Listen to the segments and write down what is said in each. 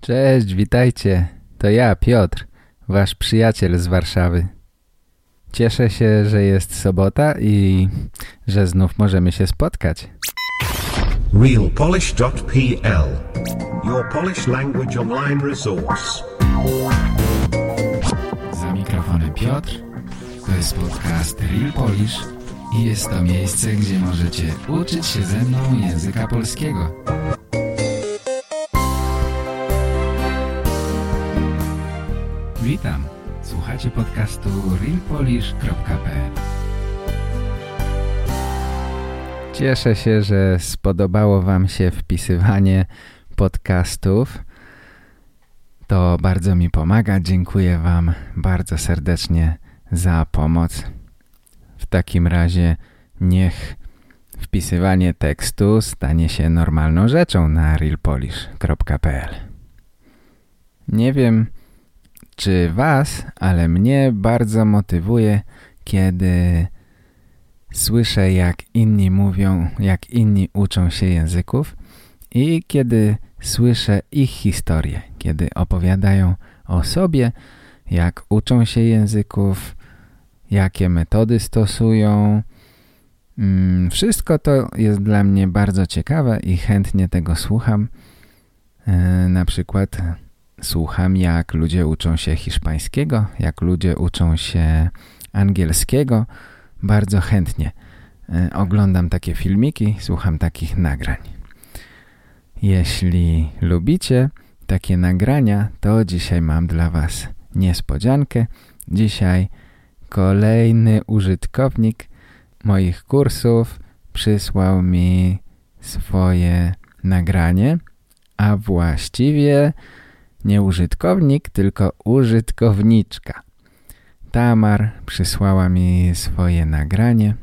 Cześć, witajcie. To ja, Piotr, wasz przyjaciel z Warszawy. Cieszę się, że jest sobota i że znów możemy się spotkać. realpolish.pl Your Polish language online resource. Za mikrofonem Piotr. To jest podcast Real Polish i jest to miejsce, gdzie możecie uczyć się ze mną języka polskiego. Witam. Słuchacie podcastu realpolish.pl Cieszę się, że spodobało Wam się wpisywanie podcastów. To bardzo mi pomaga. Dziękuję Wam bardzo serdecznie za pomoc. W takim razie niech wpisywanie tekstu stanie się normalną rzeczą na realpolish.pl Nie wiem, czy Was, ale mnie bardzo motywuje, kiedy słyszę jak inni mówią, jak inni uczą się języków i kiedy słyszę ich historię, kiedy opowiadają o sobie, jak uczą się języków, jakie metody stosują. Mm, Wszystko to jest dla mnie bardzo ciekawe i chętnie tego słucham. E, Na przykład słucham jak ludzie uczą się hiszpańskiego, jak ludzie uczą się angielskiego. Bardzo chętnie e, oglądam takie filmiki, słucham takich nagrań. Jeśli lubicie takie nagrania, to dzisiaj mam dla Was niespodziankę. Dzisiaj kolejny użytkownik moich kursów przysłał mi swoje nagranie, a właściwie nie użytkownik, tylko użytkowniczka. Tamar przysłała mi swoje nagranie.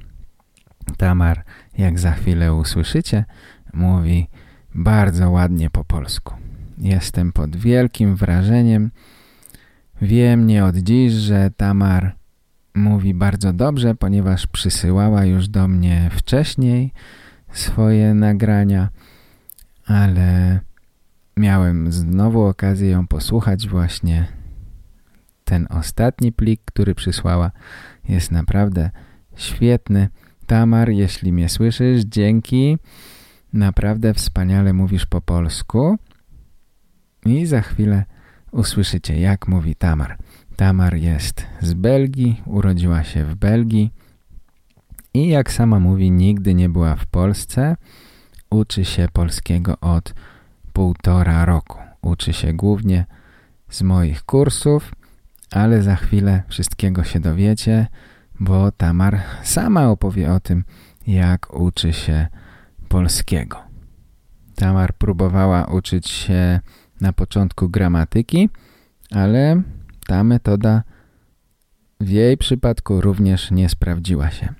Tamar, jak za chwilę usłyszycie, mówi bardzo ładnie po polsku. Jestem pod wielkim wrażeniem. Wiem nie od dziś, że Tamar mówi bardzo dobrze, ponieważ przysyłała już do mnie wcześniej swoje nagrania, ale miałem znowu okazję ją posłuchać właśnie. Ten ostatni plik, który przysłała jest naprawdę świetny. Tamar, jeśli mnie słyszysz, dzięki. Naprawdę wspaniale mówisz po polsku. I za chwilę usłyszycie, jak mówi Tamar. Tamar jest z Belgii, urodziła się w Belgii i jak sama mówi, nigdy nie była w Polsce. Uczy się polskiego od półtora roku. Uczy się głównie z moich kursów, ale za chwilę wszystkiego się dowiecie, bo Tamar sama opowie o tym, jak uczy się polskiego. Tamar próbowała uczyć się na początku gramatyki, ale ta metoda w jej przypadku również nie sprawdziła się.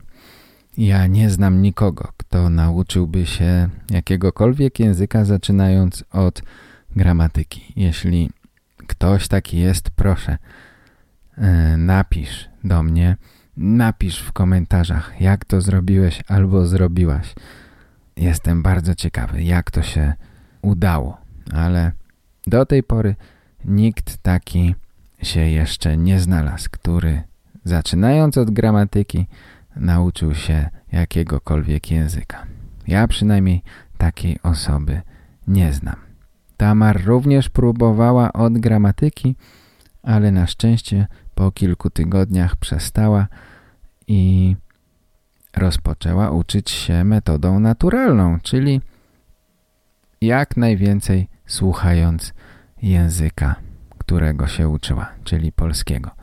Ja nie znam nikogo, kto nauczyłby się jakiegokolwiek języka zaczynając od gramatyki. Jeśli ktoś taki jest, proszę, e, napisz do mnie, napisz w komentarzach, jak to zrobiłeś albo zrobiłaś. Jestem bardzo ciekawy, jak to się udało, ale do tej pory nikt taki się jeszcze nie znalazł, który zaczynając od gramatyki nauczył się jakiegokolwiek języka. Ja przynajmniej takiej osoby nie znam. Tamar również próbowała od gramatyki, ale na szczęście po kilku tygodniach przestała i rozpoczęła uczyć się metodą naturalną, czyli jak najwięcej słuchając języka, którego się uczyła, czyli polskiego.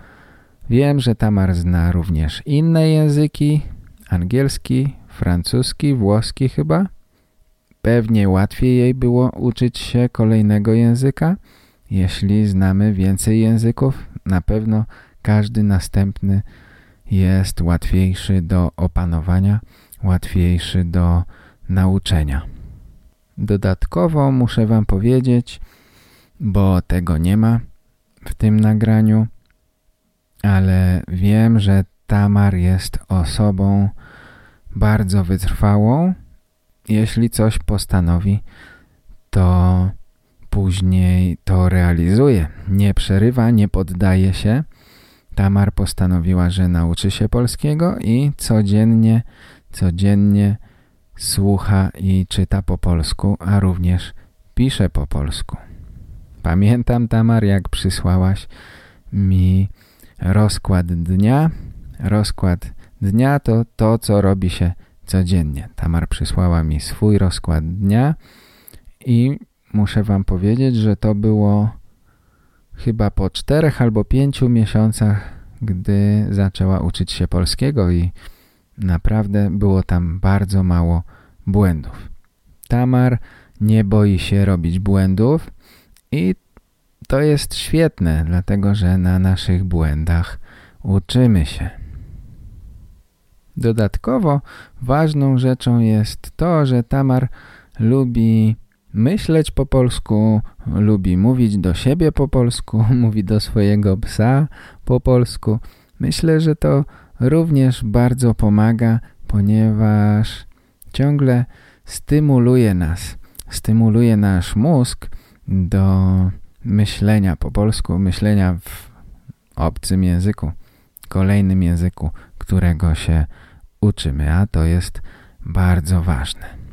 Wiem, że Tamar zna również inne języki, angielski, francuski, włoski chyba. Pewnie łatwiej jej było uczyć się kolejnego języka. Jeśli znamy więcej języków, na pewno każdy następny jest łatwiejszy do opanowania, łatwiejszy do nauczenia. Dodatkowo muszę Wam powiedzieć, bo tego nie ma w tym nagraniu, ale wiem, że Tamar jest osobą bardzo wytrwałą. Jeśli coś postanowi, to później to realizuje. Nie przerywa, nie poddaje się. Tamar postanowiła, że nauczy się polskiego i codziennie, codziennie słucha i czyta po polsku, a również pisze po polsku. Pamiętam, Tamar, jak przysłałaś mi rozkład dnia. Rozkład dnia to to, co robi się codziennie. Tamar przysłała mi swój rozkład dnia i muszę wam powiedzieć, że to było chyba po czterech albo pięciu miesiącach, gdy zaczęła uczyć się polskiego i naprawdę było tam bardzo mało błędów. Tamar nie boi się robić błędów i to jest świetne, dlatego że na naszych błędach uczymy się. Dodatkowo ważną rzeczą jest to, że Tamar lubi myśleć po polsku, lubi mówić do siebie po polsku, mówi do swojego psa po polsku. Myślę, że to również bardzo pomaga, ponieważ ciągle stymuluje nas, stymuluje nasz mózg do myślenia po polsku, myślenia w obcym języku, kolejnym języku, którego się uczymy, a to jest bardzo ważne.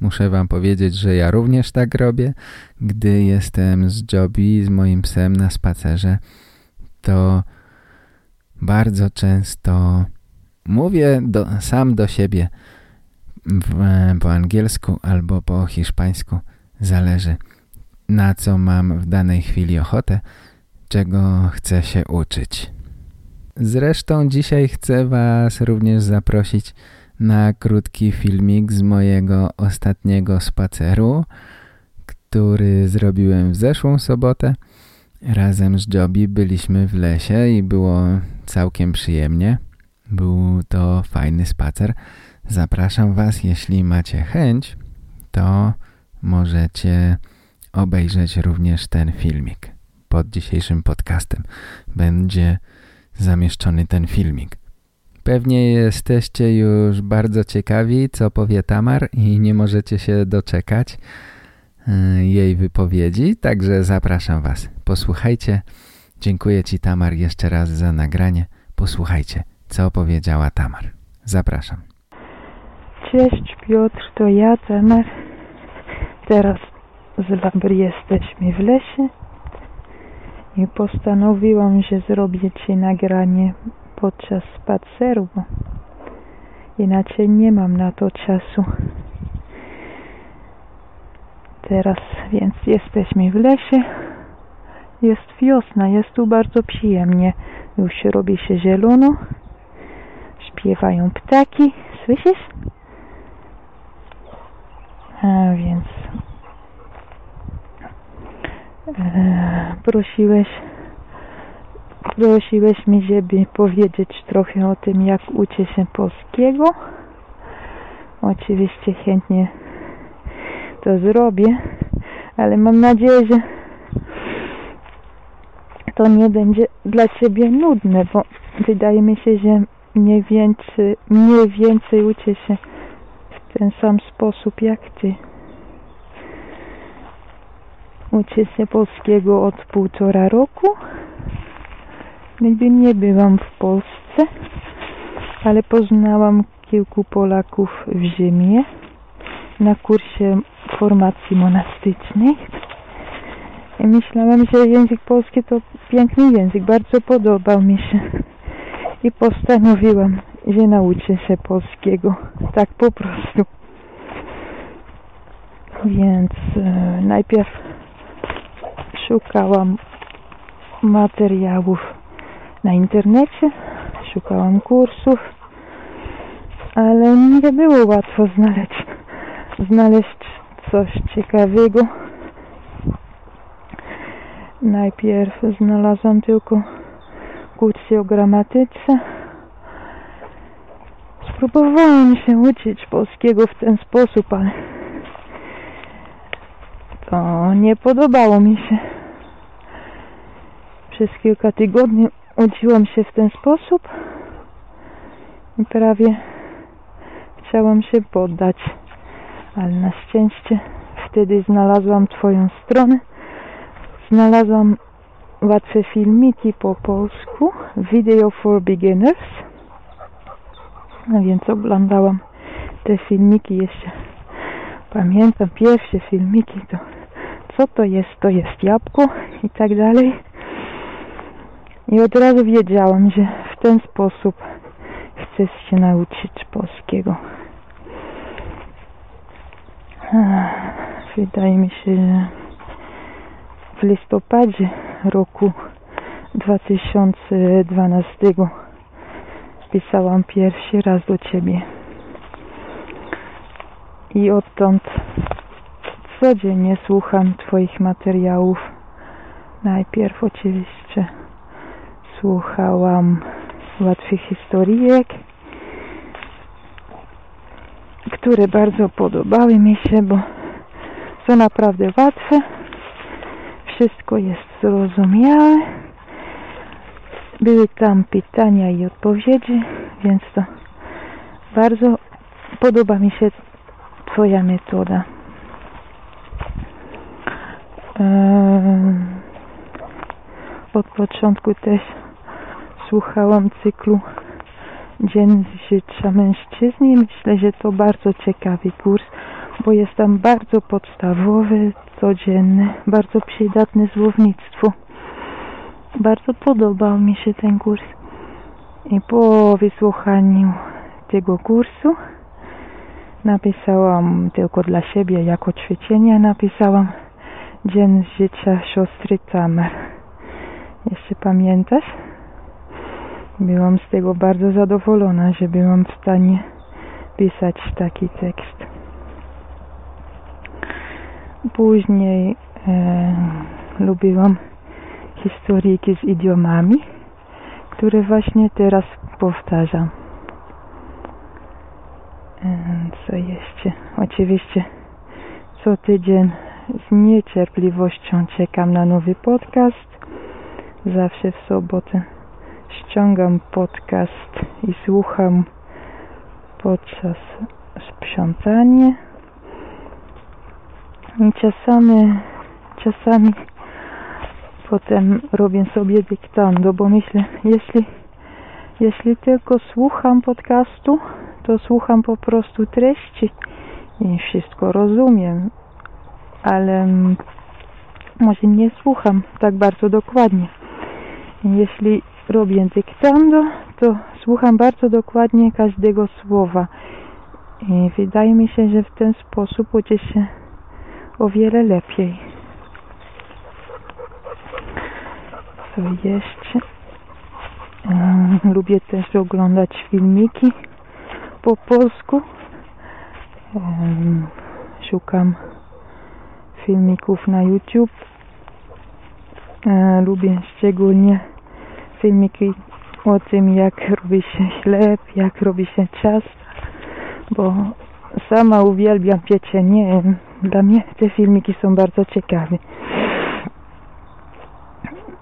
Muszę wam powiedzieć, że ja również tak robię. Gdy jestem z Joby, z moim psem na spacerze, to bardzo często mówię do, sam do siebie w, po angielsku albo po hiszpańsku. Zależy na co mam w danej chwili ochotę, czego chcę się uczyć. Zresztą dzisiaj chcę Was również zaprosić na krótki filmik z mojego ostatniego spaceru, który zrobiłem w zeszłą sobotę. Razem z Joby byliśmy w lesie i było całkiem przyjemnie. Był to fajny spacer. Zapraszam Was, jeśli macie chęć, to możecie obejrzeć również ten filmik. Pod dzisiejszym podcastem będzie zamieszczony ten filmik. Pewnie jesteście już bardzo ciekawi, co powie Tamar i nie możecie się doczekać y, jej wypowiedzi, także zapraszam Was. Posłuchajcie. Dziękuję Ci Tamar jeszcze raz za nagranie. Posłuchajcie, co powiedziała Tamar. Zapraszam. Cześć Piotr, to ja Tamar. Teraz z Labry jesteśmy w lesie i postanowiłam, że zrobię Ci nagranie podczas spaceru, bo inaczej nie mam na to czasu. Teraz więc jesteśmy w lesie. Jest wiosna, jest tu bardzo przyjemnie. Już robi się zielono. Śpiewają ptaki. Słyszysz? A więc prosiłeś prosiłeś mi, żeby powiedzieć trochę o tym, jak uczę się polskiego. Oczywiście chętnie to zrobię, ale mam nadzieję, że to nie będzie dla Ciebie nudne, bo wydaje mi się, że mniej więcej, mniej więcej uczę się w ten sam sposób jak Ty. Uczę się polskiego od półtora roku. Nigdy nie byłam w Polsce, ale poznałam kilku Polaków w Rzymie na kursie formacji monastycznej. I myślałam, że język polski to piękny język, bardzo podobał mi się. I postanowiłam, że nauczę się polskiego. Tak po prostu. Więc e, najpierw szukałam materiałów na internecie, szukałam kursów, ale nie było łatwo znaleźć, znaleźć coś ciekawego. Najpierw znalazłam tylko kursy o gramatyce. Spróbowałam się uczyć polskiego w ten sposób, ale nie podobało mi się. Przez kilka tygodni uczyłam się w ten sposób i prawie chciałam się poddać, ale na szczęście wtedy znalazłam Twoją stronę. Znalazłam łatwe filmiki po polsku. Video for Beginners. A więc oglądałam te filmiki jeszcze. Pamiętam pierwsze filmiki to co to jest, to jest jabłko i tak dalej. I od razu wiedziałam, że w ten sposób chcę się nauczyć polskiego. Wydaje mi się, że w listopadzie roku 2012 pisałam pierwszy raz do Ciebie. I odtąd codziennie słucham Twoich materiałów. Najpierw oczywiście słuchałam łatwych historyjek, które bardzo podobały mi się, bo są naprawdę łatwe. Wszystko jest zrozumiałe. Były tam pytania i odpowiedzi, więc to bardzo podoba mi się Twoja metoda. Od początku też słuchałam cyklu Dzień Życia Mężczyzny i myślę, że to bardzo ciekawy kurs, bo jest tam bardzo podstawowy, codzienny, bardzo przydatne słownictwo. Bardzo podobał mi się ten kurs. I po wysłuchaniu tego kursu napisałam tylko dla siebie jako ćwiczenie napisałam Dzień życia siostry Tamer. Jeszcze pamiętasz? Byłam z tego bardzo zadowolona, że byłam w stanie pisać taki tekst. Później e, lubiłam historyjki z idiomami, które właśnie teraz powtarzam. E, co jeszcze? Oczywiście co tydzień z niecierpliwością czekam na nowy podcast. Zawsze w sobotę ściągam podcast i słucham podczas sprzątania. I czasami, czasami potem robię sobie dyktando, bo myślę, jeśli, jeśli tylko słucham podcastu, to słucham po prostu treści i wszystko rozumiem, ale może nie słucham tak bardzo dokładnie. Jeśli robię dyktando, to słucham bardzo dokładnie każdego słowa. I wydaje mi się, że w ten sposób uczy się o wiele lepiej. Co jeszcze? Lubię też oglądać filmiki po polsku. Szukam filmików na YouTube. Lubię szczególnie filmiki o tym, jak robi się chleb, jak robi się ciasto, bo sama uwielbiam pieczenie. Dla mnie te filmiki są bardzo ciekawe.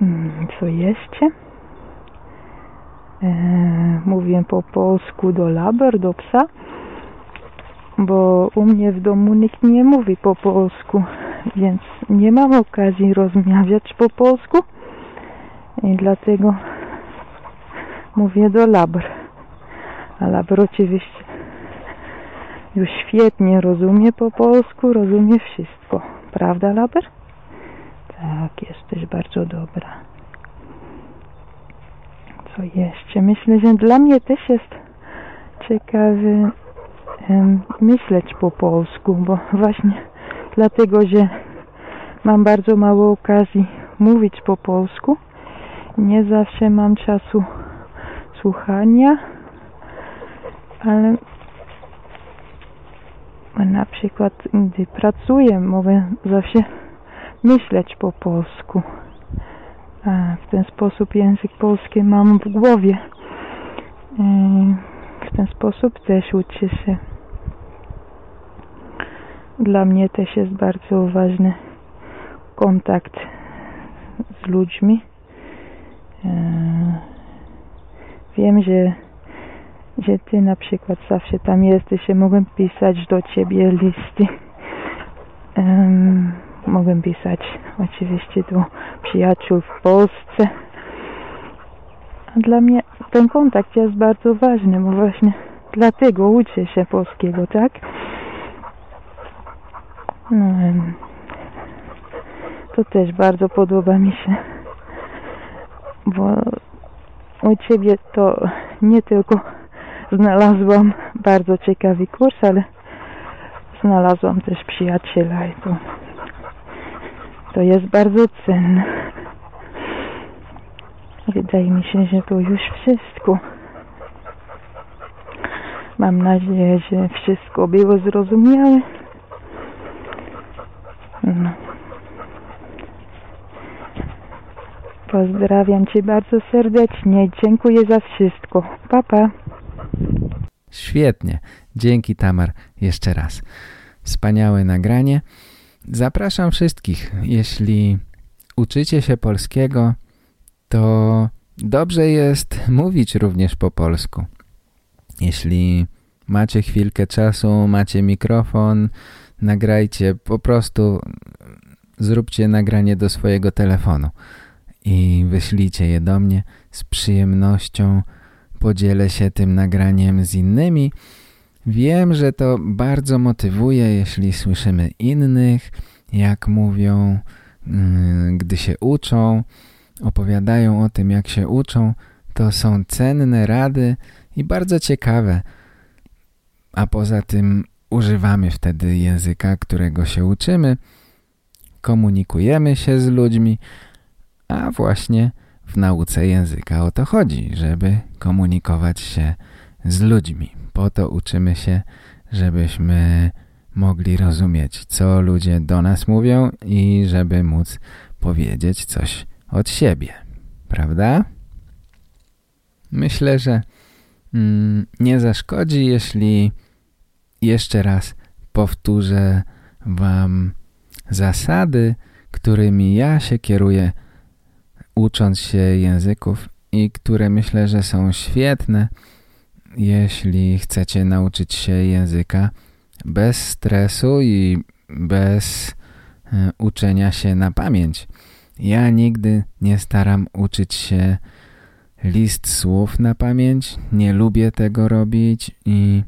Mm, co jeszcze? E, mówię po polsku do laber, do psa, bo u mnie w domu nikt nie mówi po polsku, więc nie mam okazji rozmawiać po polsku i dlatego mówię do labr. A labr oczywiście już świetnie rozumie po polsku, rozumie wszystko. Prawda, labr? Tak, jesteś bardzo dobra. Co jeszcze? Myślę, że dla mnie też jest ciekawy myśleć po polsku, bo właśnie dlatego, że mam bardzo mało okazji mówić po polsku, nie zawsze mam czasu słuchania, ale na przykład gdy pracuję, mogę zawsze myśleć po polsku. A w ten sposób język polski mam w głowie. W ten sposób też uczę się. Dla mnie też jest bardzo ważny kontakt z ludźmi. Wiem, że, że ty na przykład zawsze tam jesteś mogę pisać do ciebie listy. um, mogę pisać oczywiście do przyjaciół w Polsce. A dla mnie ten kontakt jest bardzo ważny, bo właśnie dlatego uczę się polskiego, tak? No, to też bardzo podoba mi się, bo u Ciebie to nie tylko znalazłam bardzo ciekawy kurs, ale znalazłam też przyjaciela i to, to jest bardzo cenne. Wydaje mi się, że to już wszystko. Mam nadzieję, że wszystko było zrozumiałe. No. Pozdrawiam Cię bardzo serdecznie. Dziękuję za wszystko. Papa. Pa. Świetnie. Dzięki Tamar jeszcze raz. Wspaniałe nagranie. Zapraszam wszystkich, jeśli uczycie się polskiego, to dobrze jest mówić również po polsku. Jeśli macie chwilkę czasu, macie mikrofon, nagrajcie, po prostu zróbcie nagranie do swojego telefonu i wyślijcie je do mnie z przyjemnością. Podzielę się tym nagraniem z innymi. Wiem, że to bardzo motywuje, jeśli słyszymy innych, jak mówią, mm, gdy się uczą, opowiadają o tym, jak się uczą. To są cenne rady i bardzo ciekawe. A poza tym używamy wtedy języka, którego się uczymy, komunikujemy się z ludźmi, a właśnie w nauce języka o to chodzi, żeby komunikować się z ludźmi. Po to uczymy się, żebyśmy mogli rozumieć, co ludzie do nas mówią i żeby móc powiedzieć coś od siebie. Prawda? Myślę, że mm, nie zaszkodzi, jeśli jeszcze raz powtórzę Wam zasady, którymi ja się kieruję ucząc się języków i które myślę, że są świetne, jeśli chcecie nauczyć się języka bez stresu i bez e, uczenia się na pamięć. Ja nigdy nie staram uczyć się list słów na pamięć, nie lubię tego robić i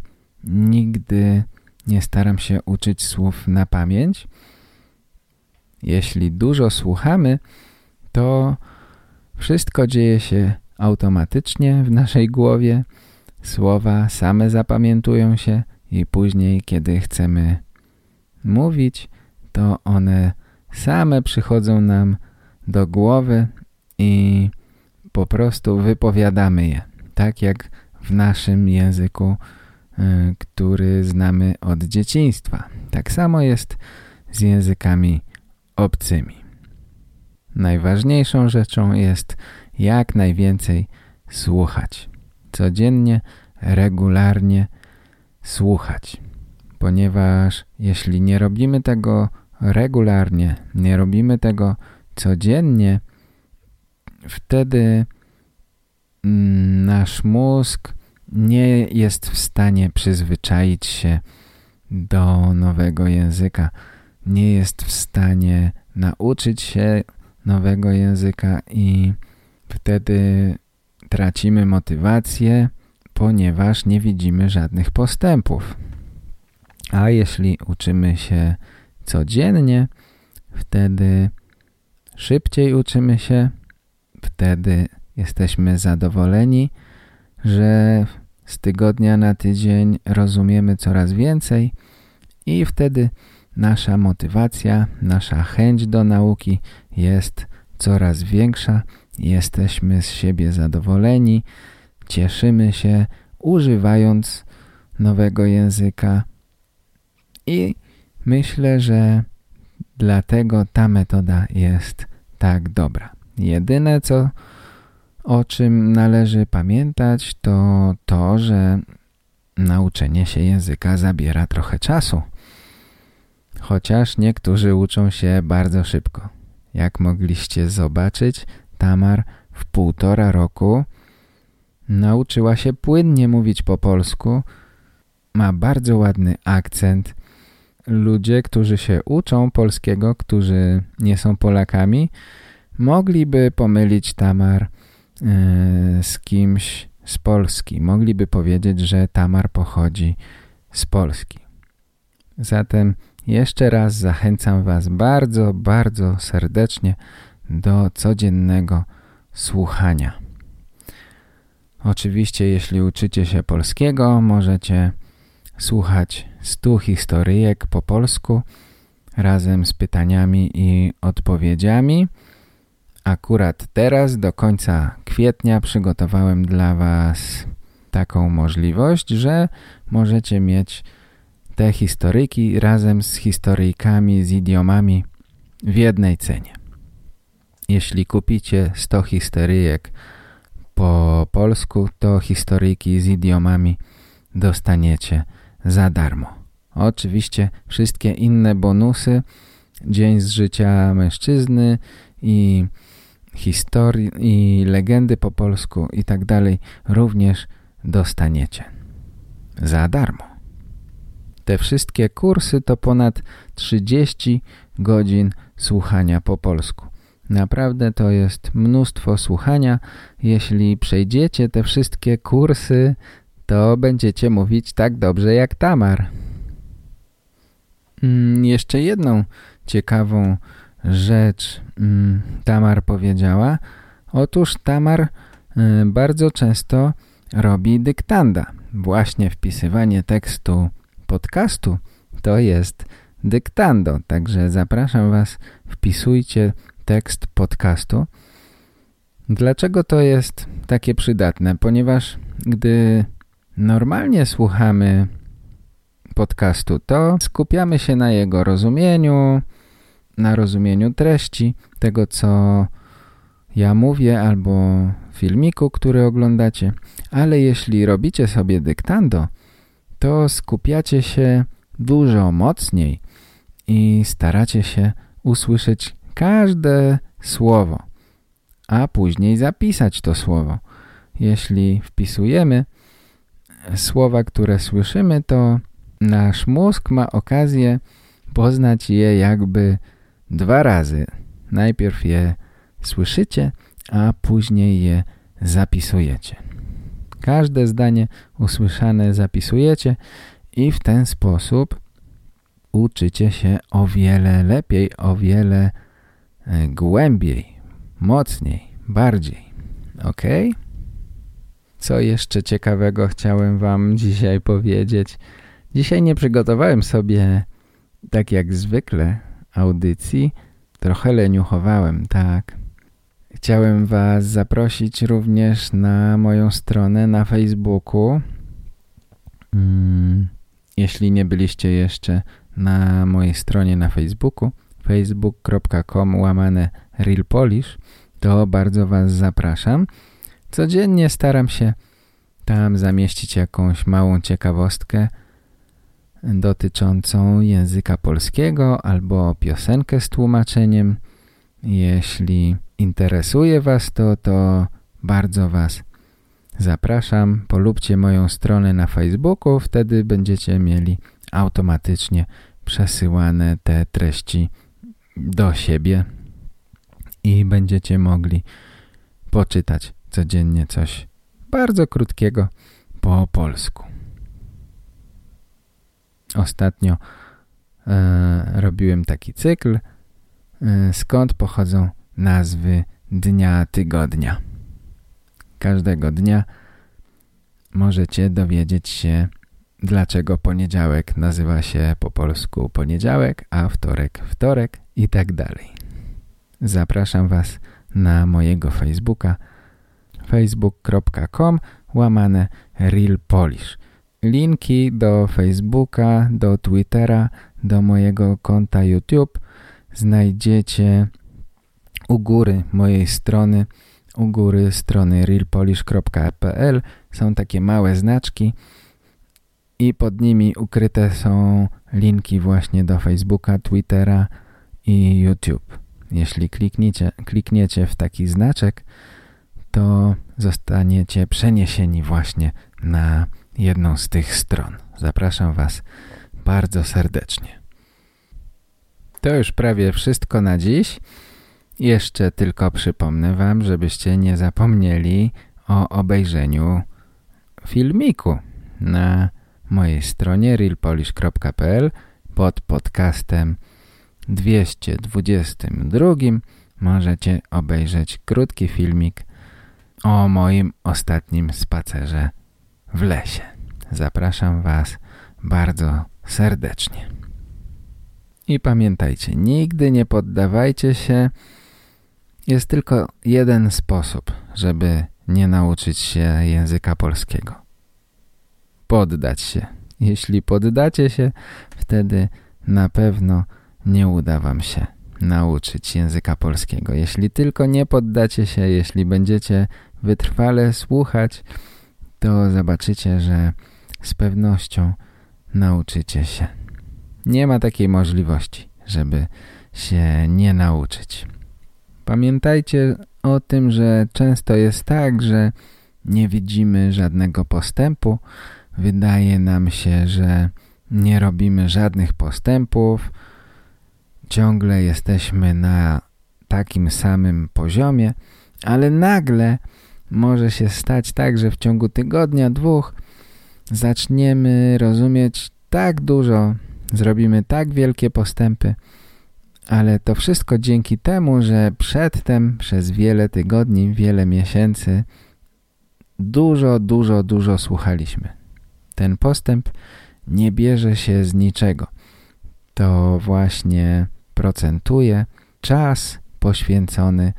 nigdy nie staram się uczyć słów na pamięć. Jeśli dużo słuchamy, to wszystko dzieje się automatycznie w naszej głowie, słowa same zapamiętują się i później, kiedy chcemy mówić, to one same przychodzą nam do głowy i po prostu wypowiadamy je, tak jak w naszym języku, y, który znamy od dzieciństwa. Tak samo jest z językami obcymi. Najważniejszą rzeczą jest jak najwięcej słuchać. Codziennie, regularnie słuchać. Ponieważ jeśli nie robimy tego regularnie, nie robimy tego codziennie, wtedy mm, nasz mózg nie jest w stanie przyzwyczaić się do nowego języka. Nie jest w stanie nauczyć się nowego języka i wtedy tracimy motywację, ponieważ nie widzimy żadnych postępów. A jeśli uczymy się codziennie, wtedy szybciej uczymy się, wtedy jesteśmy zadowoleni, że z tygodnia na tydzień rozumiemy coraz więcej i wtedy nasza motywacja, nasza chęć do nauki jest coraz większa, jesteśmy z siebie zadowoleni, cieszymy się używając nowego języka i myślę, że dlatego ta metoda jest tak dobra. Jedyne co o czym należy pamiętać to to, że nauczenie się języka zabiera trochę czasu. Chociaż niektórzy uczą się bardzo szybko. Jak mogliście zobaczyć, Tamar w półtora roku nauczyła się płynnie mówić po polsku, ma bardzo ładny akcent, ludzie, którzy się uczą polskiego, którzy nie są Polakami, mogliby pomylić Tamar e, z kimś z Polski. Mogliby powiedzieć, że Tamar pochodzi z Polski. Zatem jeszcze raz zachęcam Was bardzo, bardzo serdecznie do codziennego słuchania. Oczywiście jeśli uczycie się polskiego, możecie słuchać stu historyjek po polsku razem z pytaniami i odpowiedziami. Akurat teraz do końca kwietnia przygotowałem dla Was taką możliwość, że możecie mieć te historyjki razem z historyjkami, z idiomami w jednej cenie. Jeśli kupicie 100 historyjek po polsku, to historyjki z idiomami dostaniecie za darmo. Oczywiście wszystkie inne bonusy, dzień z życia mężczyzny i historii i legendy po polsku i tak dalej również dostaniecie za darmo. Te wszystkie kursy to ponad 30 godzin słuchania po polsku. Naprawdę to jest mnóstwo słuchania. Jeśli przejdziecie te wszystkie kursy, to będziecie mówić tak dobrze jak Tamar. Mm, jeszcze jedną ciekawą rzecz mm, Tamar powiedziała. Otóż Tamar y, bardzo często robi dyktanda. Właśnie wpisywanie tekstu podcastu to jest dyktando. Także zapraszam Was, wpisujcie tekst podcastu. Dlaczego to jest takie przydatne? Ponieważ gdy normalnie słuchamy podcastu, to skupiamy się na jego rozumieniu, na rozumieniu treści, tego co ja mówię albo filmiku, który oglądacie. Ale jeśli robicie sobie dyktando, to skupiacie się dużo mocniej i staracie się usłyszeć każde słowo, a później zapisać to słowo. Jeśli wpisujemy słowa, które słyszymy, to nasz mózg ma okazję poznać je jakby dwa razy. Najpierw je słyszycie, a później je zapisujecie. Każde zdanie usłyszane zapisujecie i w ten sposób uczycie się o wiele lepiej, o wiele e, głębiej, mocniej, bardziej. Ok? Co jeszcze ciekawego chciałem wam dzisiaj powiedzieć? Dzisiaj nie przygotowałem sobie, tak jak zwykle, audycji. Trochę leniuchowałem, tak. Chciałem was zaprosić również na moją stronę na Facebooku. Hmm, jeśli nie byliście jeszcze na mojej stronie na Facebooku facebook.com łamane realpolish to bardzo was zapraszam. Codziennie staram się tam zamieścić jakąś małą ciekawostkę dotyczącą języka polskiego albo piosenkę z tłumaczeniem. Jeśli interesuje Was to, to bardzo Was zapraszam. Polubcie moją stronę na Facebooku, wtedy będziecie mieli automatycznie przesyłane te treści do siebie i będziecie mogli poczytać codziennie coś bardzo krótkiego po polsku. Ostatnio e, robiłem taki cykl, skąd pochodzą nazwy dnia tygodnia. Każdego dnia możecie dowiedzieć się, dlaczego poniedziałek nazywa się po polsku poniedziałek, a wtorek wtorek i tak dalej. Zapraszam Was na mojego Facebooka facebook.com łamane realpolish. Linki do Facebooka, do Twittera, do mojego konta YouTube znajdziecie u góry mojej strony, u góry strony realpolish.pl są takie małe znaczki i pod nimi ukryte są linki właśnie do Facebooka, Twittera i YouTube. Jeśli klikniecie, klikniecie w taki znaczek, to zostaniecie przeniesieni właśnie na jedną z tych stron. Zapraszam Was bardzo serdecznie. To już prawie wszystko na dziś. Jeszcze tylko przypomnę Wam, żebyście nie zapomnieli o obejrzeniu filmiku na mojej stronie realpolish.pl pod podcastem 222 możecie obejrzeć krótki filmik o moim ostatnim spacerze w lesie. Zapraszam Was bardzo serdecznie. I pamiętajcie, nigdy nie poddawajcie się. Jest tylko jeden sposób, żeby nie nauczyć się języka polskiego. Poddać się. Jeśli poddacie się, wtedy na pewno nie uda wam się nauczyć języka polskiego. Jeśli tylko nie poddacie się, jeśli będziecie wytrwale słuchać, to zobaczycie, że z pewnością nauczycie się. Nie ma takiej możliwości, żeby się nie nauczyć. Pamiętajcie o tym, że często jest tak, że nie widzimy żadnego postępu. Wydaje nam się, że nie robimy żadnych postępów. Ciągle jesteśmy na takim samym poziomie, ale nagle może się stać tak, że w ciągu tygodnia, dwóch zaczniemy rozumieć tak dużo, zrobimy tak wielkie postępy, ale to wszystko dzięki temu, że przedtem przez wiele tygodni, wiele miesięcy dużo, dużo, dużo słuchaliśmy. Ten postęp nie bierze się z niczego. To właśnie procentuje czas poświęcony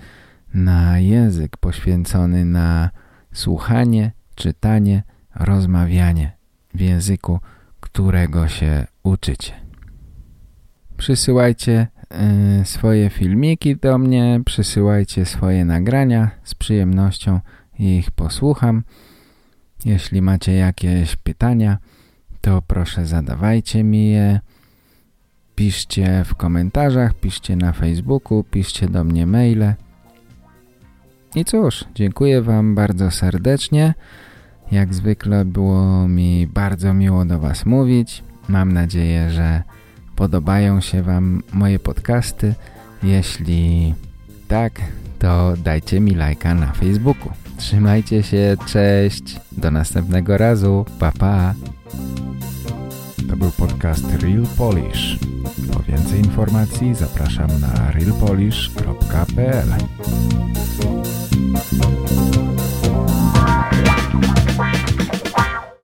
na język, poświęcony na słuchanie, czytanie, rozmawianie w języku, którego się uczycie. Przysyłajcie y, swoje filmiki do mnie, przysyłajcie swoje nagrania, z przyjemnością ich posłucham. Jeśli macie jakieś pytania, to proszę zadawajcie mi je. Piszcie w komentarzach, piszcie na Facebooku, piszcie do mnie maile. I cóż, dziękuję Wam bardzo serdecznie. Jak zwykle było mi bardzo miło do Was mówić. Mam nadzieję, że podobają się Wam moje podcasty. Jeśli tak, to dajcie mi lajka na Facebooku. Trzymajcie się, cześć, do następnego razu, pa pa. To był podcast Real Polish. Po więcej informacji zapraszam na realpolish.pl